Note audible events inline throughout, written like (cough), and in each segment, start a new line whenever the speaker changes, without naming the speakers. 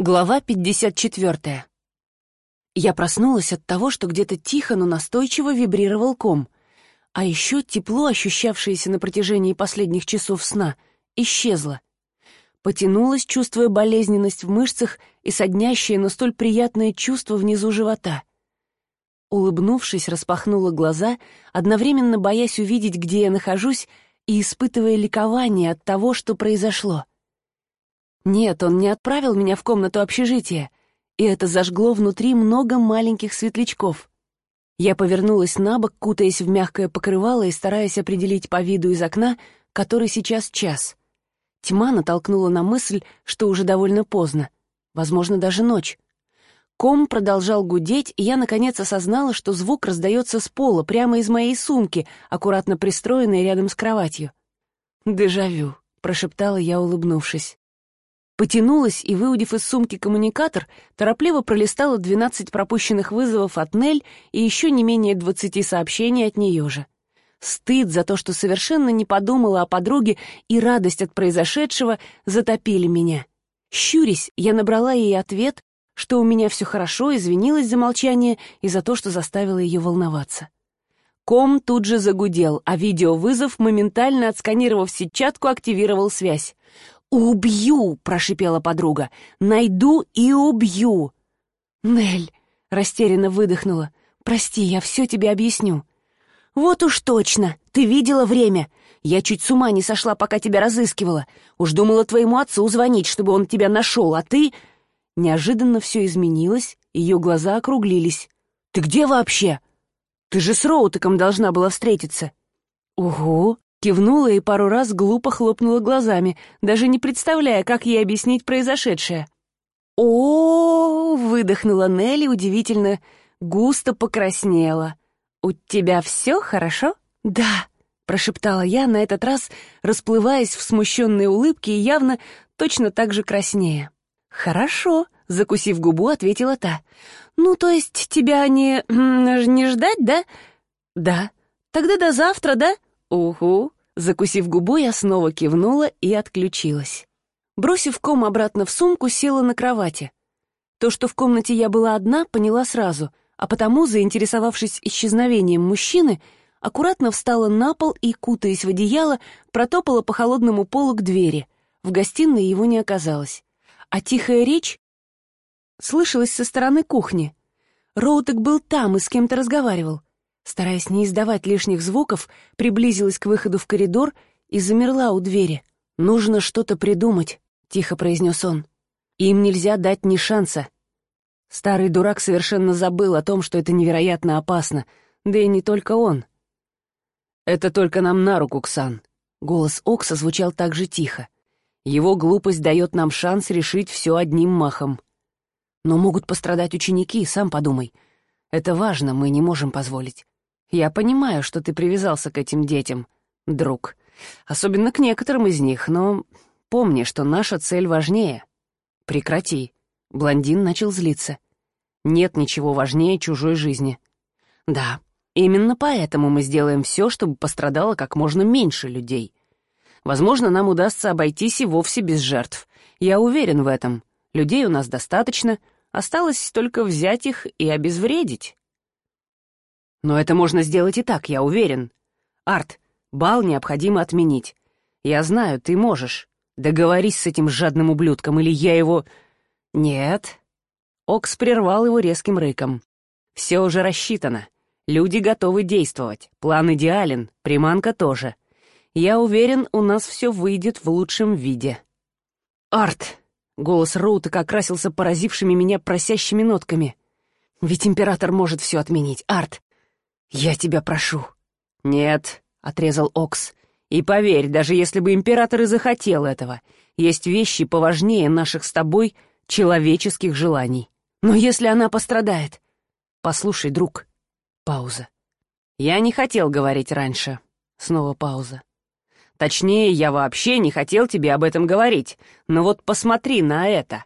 Глава 54. Я проснулась от того, что где-то тихо, но настойчиво вибрировал ком. А еще тепло, ощущавшееся на протяжении последних часов сна, исчезло. Потянулась, чувствуя болезненность в мышцах и соднящее, но столь приятное чувство внизу живота. Улыбнувшись, распахнула глаза, одновременно боясь увидеть, где я нахожусь, и испытывая ликование от того, что произошло — нет, он не отправил меня в комнату общежития, и это зажгло внутри много маленьких светлячков. Я повернулась на бок, кутаясь в мягкое покрывало и стараясь определить по виду из окна, который сейчас час. Тьма натолкнула на мысль, что уже довольно поздно, возможно, даже ночь. Ком продолжал гудеть, и я, наконец, осознала, что звук раздается с пола, прямо из моей сумки, аккуратно пристроенной рядом с кроватью. «Дежавю», — прошептала я, улыбнувшись. Потянулась и, выудив из сумки коммуникатор, торопливо пролистала 12 пропущенных вызовов от Нель и еще не менее 20 сообщений от нее же. Стыд за то, что совершенно не подумала о подруге, и радость от произошедшего затопили меня. Щурясь, я набрала ей ответ, что у меня все хорошо, извинилась за молчание и за то, что заставила ее волноваться. Ком тут же загудел, а видеовызов, моментально отсканировав сетчатку, активировал связь. «Убью!» — прошипела подруга. «Найду и убью!» «Нель!» — растерянно выдохнула. «Прости, я все тебе объясню». «Вот уж точно! Ты видела время! Я чуть с ума не сошла, пока тебя разыскивала. Уж думала твоему отцу звонить, чтобы он тебя нашел, а ты...» Неожиданно все изменилось, ее глаза округлились. «Ты где вообще? Ты же с Роутеком должна была встретиться». «Угу», Кивнула и пару раз глупо хлопнула глазами, даже не представляя, как ей объяснить произошедшее. о, выдохнула Нелли удивительно, густо покраснела. «У тебя все хорошо?» «Да», — прошептала я на этот раз, расплываясь в смущенной улыбке и явно точно так же краснее. «Хорошо», — закусив губу, ответила та. «Ну, то есть тебя не... (clears throat) не ждать, да?» «Да». «Тогда до завтра, да?» «Угу», Закусив губу, я снова кивнула и отключилась. Бросив ком обратно в сумку, села на кровати. То, что в комнате я была одна, поняла сразу, а потому, заинтересовавшись исчезновением мужчины, аккуратно встала на пол и, кутаясь в одеяло, протопала по холодному полу к двери. В гостиной его не оказалось. А тихая речь слышалась со стороны кухни. Роутек был там и с кем-то разговаривал. Стараясь не издавать лишних звуков, приблизилась к выходу в коридор и замерла у двери. «Нужно что-то придумать», — тихо произнес он. «Им нельзя дать ни шанса». Старый дурак совершенно забыл о том, что это невероятно опасно, да и не только он. «Это только нам на руку, Ксан», — голос Окса звучал так же тихо. «Его глупость дает нам шанс решить все одним махом. Но могут пострадать ученики, сам подумай. Это важно, мы не можем позволить. Я понимаю, что ты привязался к этим детям, друг. Особенно к некоторым из них, но помни, что наша цель важнее. Прекрати. Блондин начал злиться. Нет ничего важнее чужой жизни. Да, именно поэтому мы сделаем все, чтобы пострадало как можно меньше людей. Возможно, нам удастся обойтись и вовсе без жертв. Я уверен в этом. Людей у нас достаточно, осталось только взять их и обезвредить. Но это можно сделать и так, я уверен. Арт, бал необходимо отменить. Я знаю, ты можешь. Договорись с этим жадным ублюдком, или я его... Нет. Окс прервал его резким рыком. Все уже рассчитано. Люди готовы действовать. План идеален, приманка тоже. Я уверен, у нас все выйдет в лучшем виде. Арт! Голос Роутека окрасился поразившими меня просящими нотками. Ведь император может все отменить. Арт, «Я тебя прошу». «Нет», — отрезал Окс. «И поверь, даже если бы император и захотел этого, есть вещи поважнее наших с тобой человеческих желаний. Но если она пострадает...» «Послушай, друг». Пауза. «Я не хотел говорить раньше». Снова пауза. «Точнее, я вообще не хотел тебе об этом говорить, но вот посмотри на это».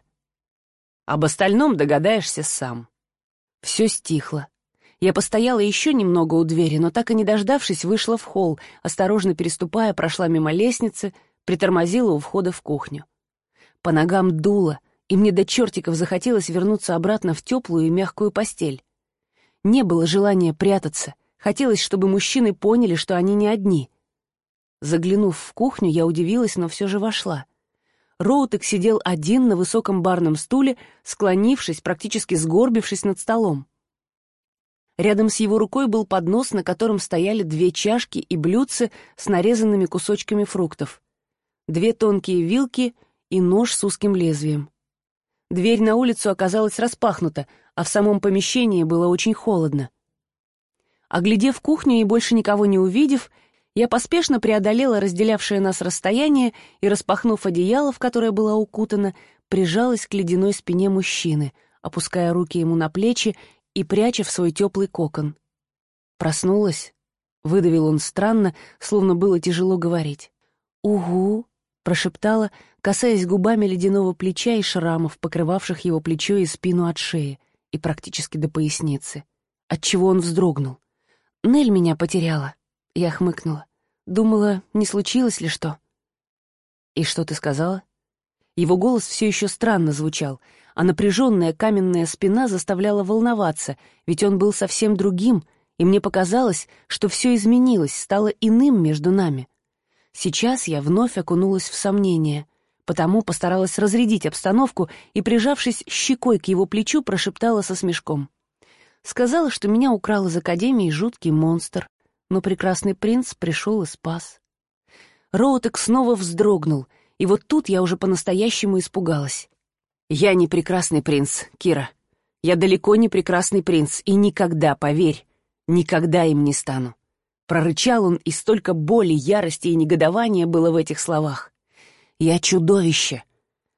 Об остальном догадаешься сам. Все стихло. Я постояла еще немного у двери, но так и не дождавшись, вышла в холл, осторожно переступая, прошла мимо лестницы, притормозила у входа в кухню. По ногам дуло, и мне до чертиков захотелось вернуться обратно в теплую и мягкую постель. Не было желания прятаться, хотелось, чтобы мужчины поняли, что они не одни. Заглянув в кухню, я удивилась, но все же вошла. Роутек сидел один на высоком барном стуле, склонившись, практически сгорбившись над столом. Рядом с его рукой был поднос, на котором стояли две чашки и блюдце с нарезанными кусочками фруктов, две тонкие вилки и нож с узким лезвием. Дверь на улицу оказалась распахнута, а в самом помещении было очень холодно. Оглядев кухню и больше никого не увидев, я поспешно преодолела разделявшее нас расстояние и, распахнув одеяло, в которое была укутана, прижалась к ледяной спине мужчины, опуская руки ему на плечи и пряча в свой теплый кокон. Проснулась, выдавил он странно, словно было тяжело говорить. «Угу», — прошептала, касаясь губами ледяного плеча и шрамов, покрывавших его плечо и спину от шеи и практически до поясницы, отчего он вздрогнул. «Нель меня потеряла», — я хмыкнула. Думала, не случилось ли что. «И что ты сказала?» Его голос все еще странно звучал, а напряженная каменная спина заставляла волноваться, ведь он был совсем другим, и мне показалось, что все изменилось, стало иным между нами. Сейчас я вновь окунулась в сомнения — потому постаралась разрядить обстановку и, прижавшись щекой к его плечу, прошептала со смешком. Сказала, что меня украл из Академии жуткий монстр, но прекрасный принц пришел и спас. Роутек снова вздрогнул, и вот тут я уже по-настоящему испугалась. «Я не прекрасный принц, Кира. Я далеко не прекрасный принц, и никогда, поверь, никогда им не стану». Прорычал он, и столько боли, ярости и негодования было в этих словах. Я чудовище.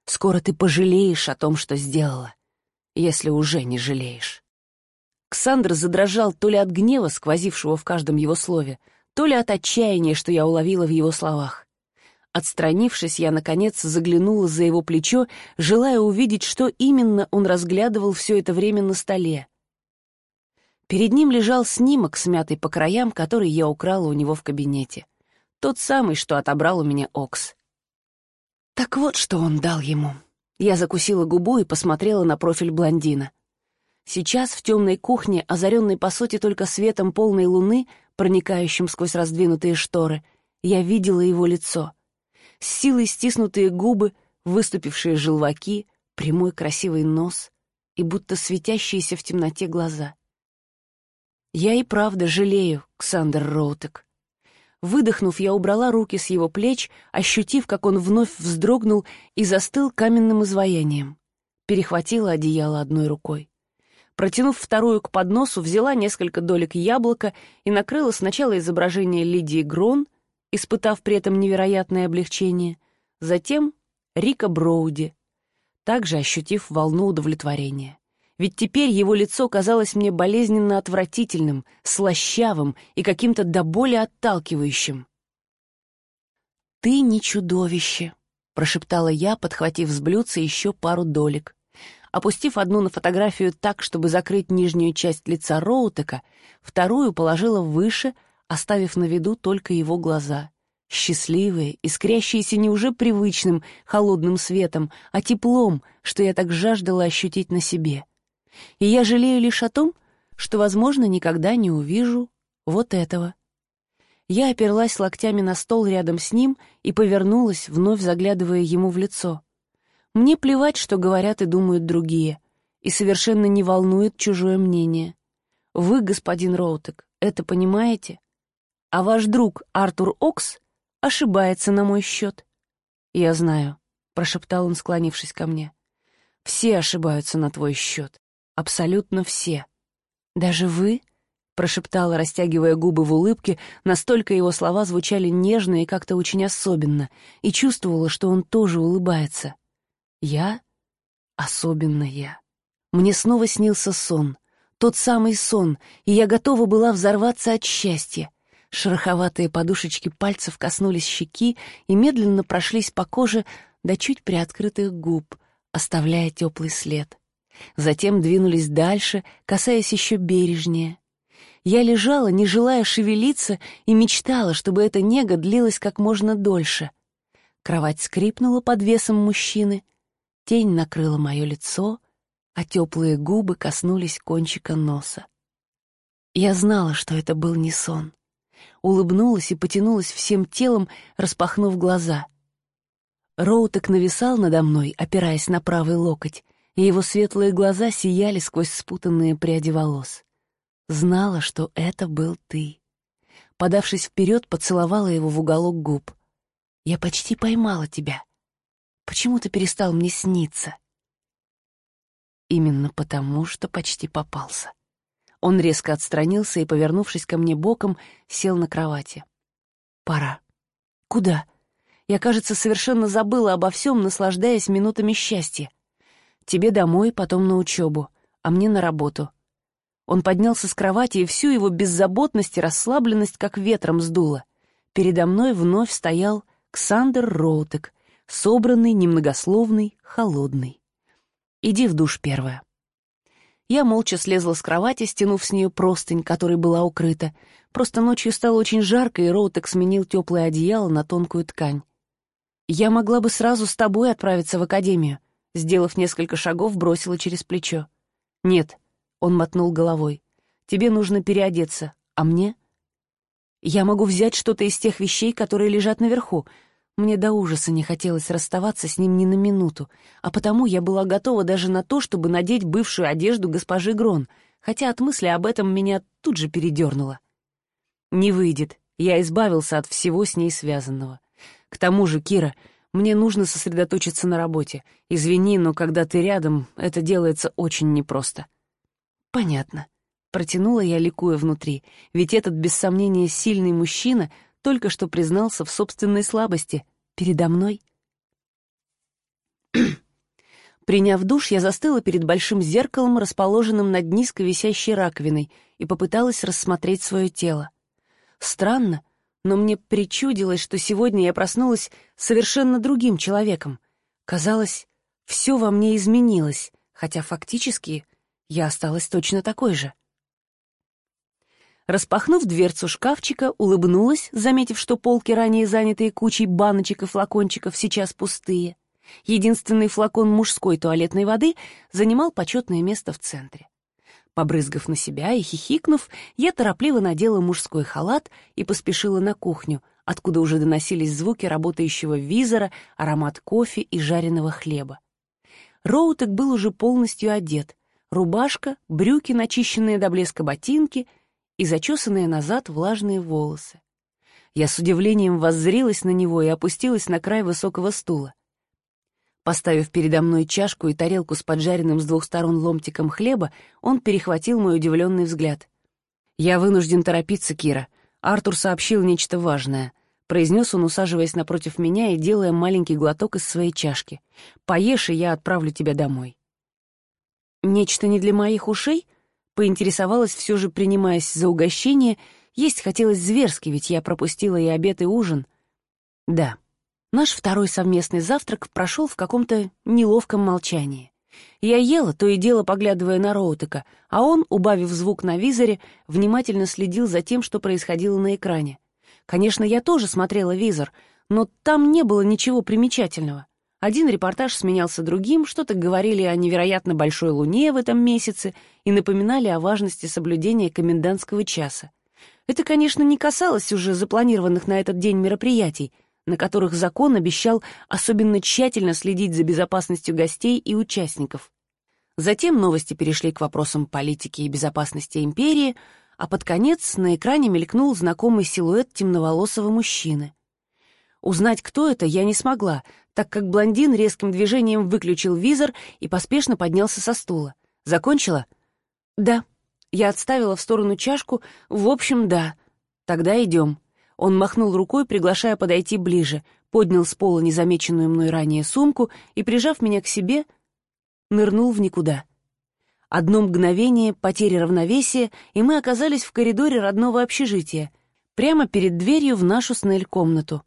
Скоро ты пожалеешь о том, что сделала, если уже не жалеешь. Ксандр задрожал то ли от гнева, сквозившего в каждом его слове, то ли от отчаяния, что я уловила в его словах. Отстранившись, я, наконец, заглянула за его плечо, желая увидеть, что именно он разглядывал все это время на столе. Перед ним лежал снимок, смятый по краям, который я украла у него в кабинете. Тот самый, что отобрал у меня Окс. Так вот, что он дал ему. Я закусила губу и посмотрела на профиль блондина. Сейчас в темной кухне, озаренной по сути только светом полной луны, проникающим сквозь раздвинутые шторы, я видела его лицо. С силой стиснутые губы, выступившие желваки, прямой красивый нос и будто светящиеся в темноте глаза. Я и правда жалею, Ксандер Роутек. Выдохнув, я убрала руки с его плеч, ощутив, как он вновь вздрогнул и застыл каменным изваянием. Перехватила одеяло одной рукой. Протянув вторую к подносу, взяла несколько долек яблока и накрыла сначала изображение Лидии Грон, испытав при этом невероятное облегчение, затем Рика Броуди, также ощутив волну удовлетворения ведь теперь его лицо казалось мне болезненно отвратительным, слащавым и каким-то до боли отталкивающим. «Ты не чудовище», — прошептала я, подхватив с блюдца еще пару долек. Опустив одну на фотографию так, чтобы закрыть нижнюю часть лица Роутека, вторую положила выше, оставив на виду только его глаза. Счастливые, искрящиеся не уже привычным холодным светом, а теплом, что я так жаждала ощутить на себе — и я жалею лишь о том, что, возможно, никогда не увижу вот этого. Я оперлась локтями на стол рядом с ним и повернулась, вновь заглядывая ему в лицо. Мне плевать, что говорят и думают другие, и совершенно не волнует чужое мнение. Вы, господин Роутек, это понимаете? А ваш друг Артур Окс ошибается на мой счет. «Я знаю», — прошептал он, склонившись ко мне. «Все ошибаются на твой счет. Абсолютно все. Даже вы? прошептала, растягивая губы в улыбке, настолько его слова звучали нежно и как-то очень особенно, и чувствовала, что он тоже улыбается. Я? Особенно я. Мне снова снился сон. Тот самый сон, и я готова была взорваться от счастья. Шероховатые подушечки пальцев коснулись щеки и медленно прошлись по коже до чуть приоткрытых губ, оставляя теплый след затем двинулись дальше, касаясь еще бережнее. Я лежала, не желая шевелиться, и мечтала, чтобы эта нега длилась как можно дольше. Кровать скрипнула под весом мужчины. Тень накрыла мое лицо, а теплые губы коснулись кончика носа. Я знала, что это был не сон. Улыбнулась и потянулась всем телом, распахнув глаза. Роутек нависал надо мной, опираясь на правый локоть, и его светлые глаза сияли сквозь спутанные пряди волос. Знала, что это был ты. Подавшись вперед, поцеловала его в уголок губ. «Я почти поймала тебя. Почему ты перестал мне сниться?» Именно потому, что почти попался. Он резко отстранился и, повернувшись ко мне боком, сел на кровати. «Пора». «Куда?» Я, кажется, совершенно забыла обо всем, наслаждаясь минутами счастья. Тебе домой, потом на учебу, а мне на работу. Он поднялся с кровати, и всю его беззаботность и расслабленность как ветром сдуло. Передо мной вновь стоял Ксандер Роутек, собранный, немногословный, холодный. «Иди в душ первая». Я молча слезла с кровати, стянув с нее простынь, которой была укрыта. Просто ночью стало очень жарко, и Роутек сменил теплое одеяло на тонкую ткань. «Я могла бы сразу с тобой отправиться в академию», Сделав несколько шагов, бросила через плечо. «Нет», — он мотнул головой, — «тебе нужно переодеться, а мне?» «Я могу взять что-то из тех вещей, которые лежат наверху. Мне до ужаса не хотелось расставаться с ним ни на минуту, а потому я была готова даже на то, чтобы надеть бывшую одежду госпожи Грон, хотя от мысли об этом меня тут же передернуло. «Не выйдет. Я избавился от всего с ней связанного. К тому же, Кира, мне нужно сосредоточиться на работе. Извини, но когда ты рядом, это делается очень непросто». «Понятно». Протянула я, ликуя внутри, ведь этот, без сомнения, сильный мужчина только что признался в собственной слабости. Передо мной. (clears throat) Приняв душ, я застыла перед большим зеркалом, расположенным над низко висящей раковиной, и попыталась рассмотреть свое тело. Странно, но мне причудилось, что сегодня я проснулась совершенно другим человеком. Казалось, все во мне изменилось, хотя фактически я осталась точно такой же. Распахнув дверцу шкафчика, улыбнулась, заметив, что полки, ранее занятые кучей баночек и флакончиков, сейчас пустые. Единственный флакон мужской туалетной воды занимал почетное место в центре. Побрызгав на себя и хихикнув, я торопливо надела мужской халат и поспешила на кухню, откуда уже доносились звуки работающего визора, аромат кофе и жареного хлеба. Роутек был уже полностью одет. Рубашка, брюки, начищенные до блеска ботинки и зачесанные назад влажные волосы. Я с удивлением воззрилась на него и опустилась на край высокого стула. Поставив передо мной чашку и тарелку с поджаренным с двух сторон ломтиком хлеба, он перехватил мой удивленный взгляд. «Я вынужден торопиться, Кира. Артур сообщил нечто важное», — произнес он, усаживаясь напротив меня и делая маленький глоток из своей чашки. «Поешь, и я отправлю тебя домой». «Нечто не для моих ушей?» — поинтересовалась, все же принимаясь за угощение. Есть хотелось зверски, ведь я пропустила и обед, и ужин. «Да», Наш второй совместный завтрак прошел в каком-то неловком молчании. Я ела, то и дело поглядывая на Роутека, а он, убавив звук на визоре, внимательно следил за тем, что происходило на экране. Конечно, я тоже смотрела визор, но там не было ничего примечательного. Один репортаж сменялся другим, что-то говорили о невероятно большой луне в этом месяце и напоминали о важности соблюдения комендантского часа. Это, конечно, не касалось уже запланированных на этот день мероприятий, на которых закон обещал особенно тщательно следить за безопасностью гостей и участников. Затем новости перешли к вопросам политики и безопасности империи, а под конец на экране мелькнул знакомый силуэт темноволосого мужчины. Узнать, кто это, я не смогла, так как блондин резким движением выключил визор и поспешно поднялся со стула. «Закончила?» «Да». Я отставила в сторону чашку. «В общем, да. Тогда идем». Он махнул рукой, приглашая подойти ближе, поднял с пола незамеченную мной ранее сумку и, прижав меня к себе, нырнул в никуда. Одно мгновение потери равновесия, и мы оказались в коридоре родного общежития, прямо перед дверью в нашу с Нель комнату.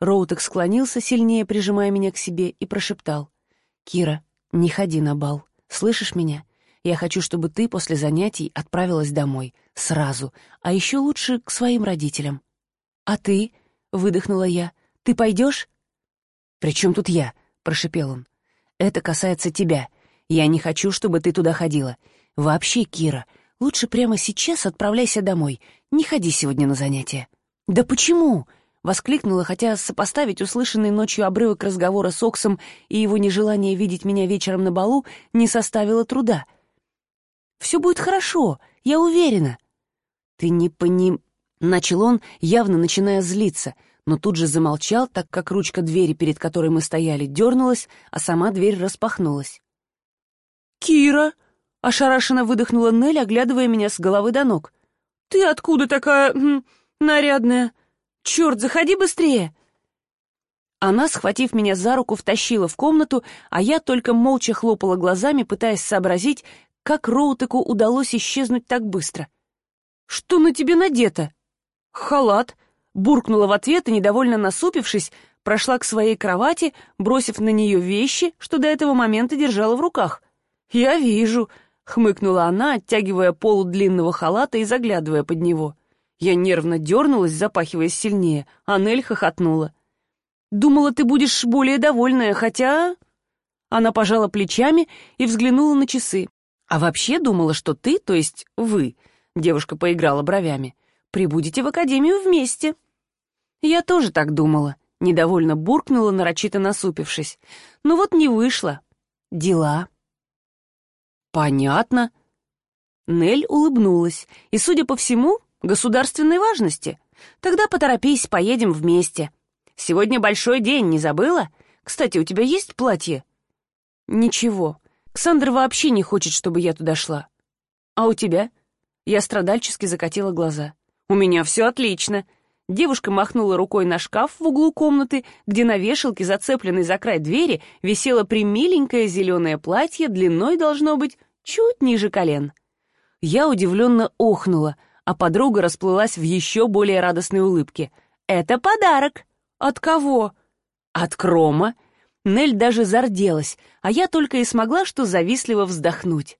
Роутек склонился, сильнее прижимая меня к себе, и прошептал. «Кира, не ходи на бал. Слышишь меня? Я хочу, чтобы ты после занятий отправилась домой. Сразу. А еще лучше к своим родителям. «А ты?» — выдохнула я. «Ты пойдешь?» «При чем тут я?» — прошепел он. Это касается тебя. Я не хочу, чтобы ты туда ходила. Вообще, Кира, лучше прямо сейчас отправляйся домой. Не ходи сегодня на занятия». «Да почему?» — воскликнула, хотя сопоставить услышанный ночью обрывок разговора с Оксом и его нежелание видеть меня вечером на балу не составило труда. «Все будет хорошо, я уверена». «Ты не поним...» — начал он, явно начиная злиться, но тут же замолчал, так как ручка двери, перед которой мы стояли, дернулась, а сама дверь распахнулась. «Кира!» — ошарашенно выдохнула Нелли, оглядывая меня с головы до ног. «Ты откуда такая... нарядная? Черт, заходи быстрее!» Она, схватив меня за руку, втащила в комнату, а я только молча хлопала глазами, пытаясь сообразить, как Роутеку удалось исчезнуть так быстро. «Что на тебе надето?» «Халат», — буркнула в ответ и, недовольно насупившись, прошла к своей кровати, бросив на нее вещи, что до этого момента держала в руках. «Я вижу», — хмыкнула она, оттягивая полу длинного халата и заглядывая под него. Я нервно дернулась, запахиваясь сильнее, а Нель хохотнула. «Думала, ты будешь более довольная, хотя...» Она пожала плечами и взглянула на часы. «А вообще думала, что ты, то есть вы...» Девушка поиграла бровями. «Прибудете в академию вместе». «Я тоже так думала», — недовольно буркнула, нарочито насупившись. «Ну вот не вышло. Дела». «Понятно». Нель улыбнулась, и, судя по всему, государственной важности. Тогда поторопись, поедем вместе. Сегодня большой день, не забыла? Кстати, у тебя есть платье? Ничего. Ксандр вообще не хочет, чтобы я туда шла. А у тебя? Я страдальчески закатила глаза. У меня все отлично. Девушка махнула рукой на шкаф в углу комнаты, где на вешалке, зацепленной за край двери, висело примиленькое зеленое платье, длиной должно быть чуть ниже колен. Я удивленно охнула — а подруга расплылась в еще более радостной улыбке. «Это подарок!» «От кого?» «От Крома!» Нель даже зарделась, а я только и смогла что завистливо вздохнуть.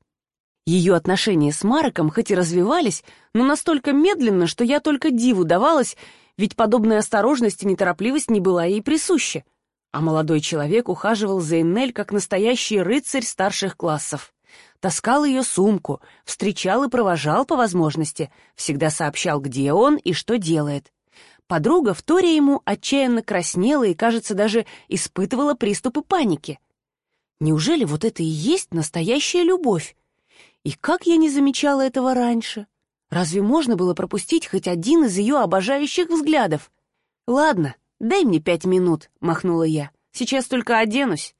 Ее отношения с Мароком хоть и развивались, но настолько медленно, что я только диву давалась, ведь подобная осторожность и неторопливость не была ей присуща. А молодой человек ухаживал за Эннель как настоящий рыцарь старших классов таскал ее сумку, встречал и провожал по возможности, всегда сообщал, где он и что делает. Подруга, вторя ему, отчаянно краснела и, кажется, даже испытывала приступы паники. Неужели вот это и есть настоящая любовь? И как я не замечала этого раньше? Разве можно было пропустить хоть один из ее обожающих взглядов? «Ладно, дай мне пять минут», — махнула я. «Сейчас только оденусь».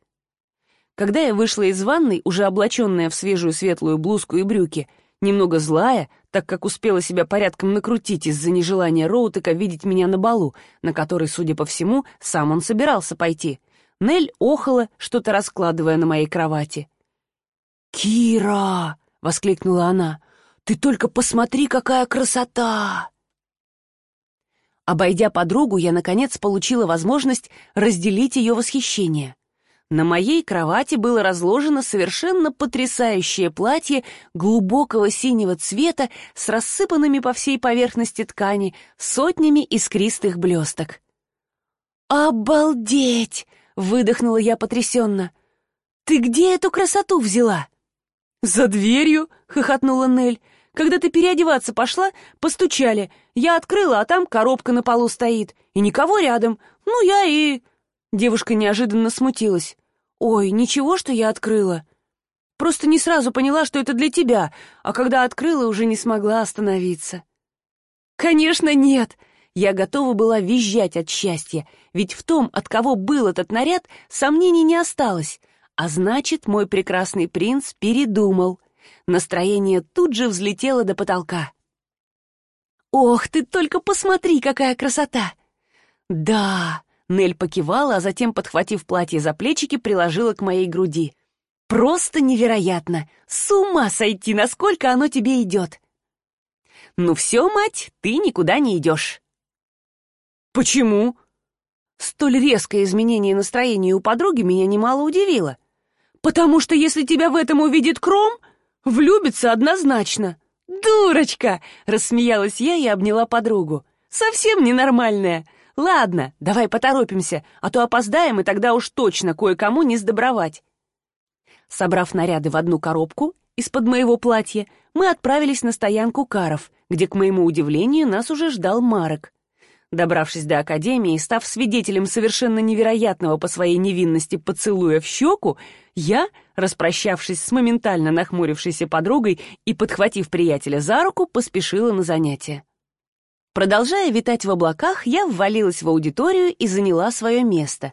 Когда я вышла из ванной, уже облаченная в свежую светлую блузку и брюки, немного злая, так как успела себя порядком накрутить из-за нежелания Роутека видеть меня на балу, на который, судя по всему, сам он собирался пойти, Нель охала, что-то раскладывая на моей кровати. «Кира!» — воскликнула она. «Ты только посмотри, какая красота!» Обойдя подругу, я, наконец, получила возможность разделить ее восхищение. На моей кровати было разложено совершенно потрясающее платье глубокого синего цвета с рассыпанными по всей поверхности ткани сотнями искристых блесток. «Обалдеть!» — выдохнула я потрясенно. «Ты где эту красоту взяла?» «За дверью!» — хохотнула Нель. «Когда ты переодеваться пошла, постучали. Я открыла, а там коробка на полу стоит. И никого рядом. Ну, я и...» Девушка неожиданно смутилась. «Ой, ничего, что я открыла. Просто не сразу поняла, что это для тебя, а когда открыла, уже не смогла остановиться». «Конечно, нет!» Я готова была визжать от счастья, ведь в том, от кого был этот наряд, сомнений не осталось. А значит, мой прекрасный принц передумал. Настроение тут же взлетело до потолка. «Ох, ты только посмотри, какая красота!» «Да, Нель покивала, а затем, подхватив платье за плечики, приложила к моей груди. «Просто невероятно! С ума сойти, насколько оно тебе идет!» «Ну все, мать, ты никуда не идешь!» «Почему?» Столь резкое изменение настроения у подруги меня немало удивило. «Потому что если тебя в этом увидит Кром, влюбится однозначно!» «Дурочка!» — рассмеялась я и обняла подругу. «Совсем ненормальная! «Ладно, давай поторопимся, а то опоздаем, и тогда уж точно кое-кому не сдобровать». Собрав наряды в одну коробку из-под моего платья, мы отправились на стоянку каров, где, к моему удивлению, нас уже ждал Марок. Добравшись до академии и став свидетелем совершенно невероятного по своей невинности поцелуя в щеку, я, распрощавшись с моментально нахмурившейся подругой и подхватив приятеля за руку, поспешила на занятия. Продолжая витать в облаках, я ввалилась в аудиторию и заняла свое место.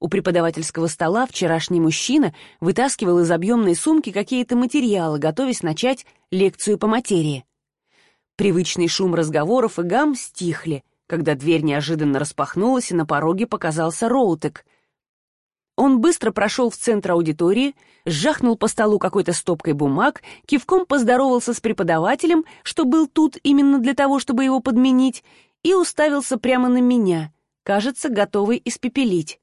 У преподавательского стола вчерашний мужчина вытаскивал из объемной сумки какие-то материалы, готовясь начать лекцию по материи. Привычный шум разговоров и гам стихли — когда дверь неожиданно распахнулась, и на пороге показался Роутек. Он быстро прошел в центр аудитории, сжахнул по столу какой-то стопкой бумаг, кивком поздоровался с преподавателем, что был тут именно для того, чтобы его подменить, и уставился прямо на меня, кажется, готовый испепелить.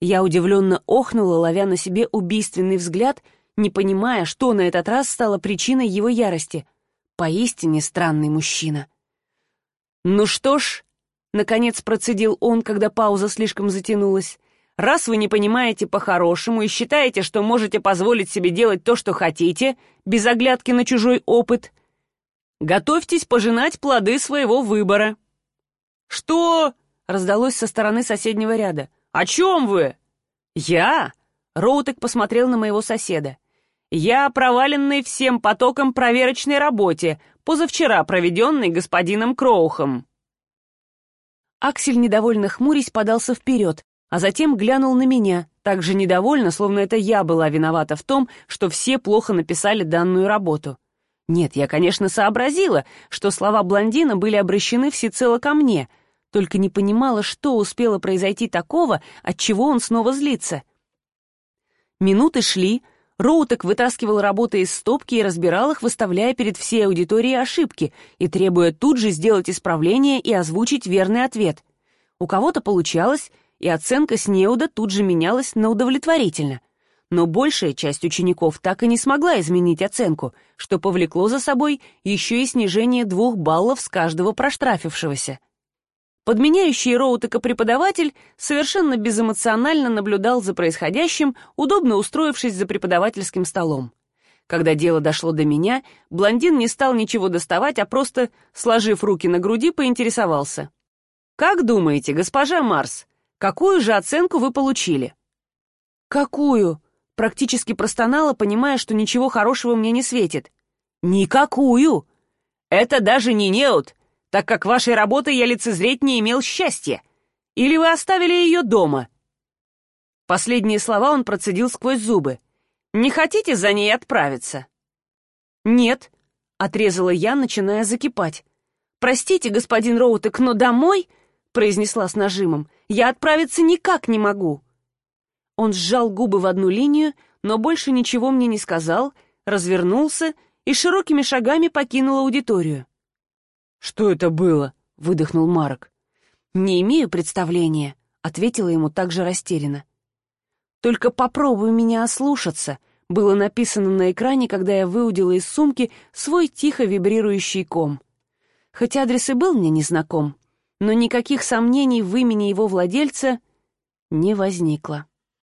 Я удивленно охнула, ловя на себе убийственный взгляд, не понимая, что на этот раз стало причиной его ярости. Поистине странный мужчина. «Ну что ж», — наконец процедил он, когда пауза слишком затянулась, «раз вы не понимаете по-хорошему и считаете, что можете позволить себе делать то, что хотите, без оглядки на чужой опыт, готовьтесь пожинать плоды своего выбора». «Что?» — раздалось со стороны соседнего ряда. «О чем вы?» «Я?» — Роутек посмотрел на моего соседа. «Я проваленный всем потоком проверочной работе, позавчера проведенный господином Кроухом». Аксель, недовольно хмурясь, подался вперед, а затем глянул на меня, так же недовольно, словно это я была виновата в том, что все плохо написали данную работу. Нет, я, конечно, сообразила, что слова блондина были обращены всецело ко мне, только не понимала, что успело произойти такого, от чего он снова злится. Минуты шли, Роутек вытаскивал работы из стопки и разбирал их, выставляя перед всей аудиторией ошибки и требуя тут же сделать исправление и озвучить верный ответ. У кого-то получалось, и оценка с неуда тут же менялась на удовлетворительно. Но большая часть учеников так и не смогла изменить оценку, что повлекло за собой еще и снижение двух баллов с каждого проштрафившегося. Подменяющий Роутека преподаватель совершенно безэмоционально наблюдал за происходящим, удобно устроившись за преподавательским столом. Когда дело дошло до меня, блондин не стал ничего доставать, а просто, сложив руки на груди, поинтересовался. «Как думаете, госпожа Марс, какую же оценку вы получили?» «Какую?» — практически простонала, понимая, что ничего хорошего мне не светит. «Никакую!» «Это даже не неуд, так как вашей работой я лицезреть не имел счастья. Или вы оставили ее дома?» Последние слова он процедил сквозь зубы. «Не хотите за ней отправиться?» «Нет», — отрезала я, начиная закипать. «Простите, господин Роутек, но домой?» — произнесла с нажимом. «Я отправиться никак не могу». Он сжал губы в одну линию, но больше ничего мне не сказал, развернулся и широкими шагами покинул аудиторию. «Что это было?» — выдохнул Марк. «Не имею представления», — ответила ему также растерянно. «Только попробуй меня ослушаться», — было написано на экране, когда я выудила из сумки свой тихо вибрирующий ком. Хоть адрес и был мне незнаком, но никаких сомнений в имени его владельца не возникло.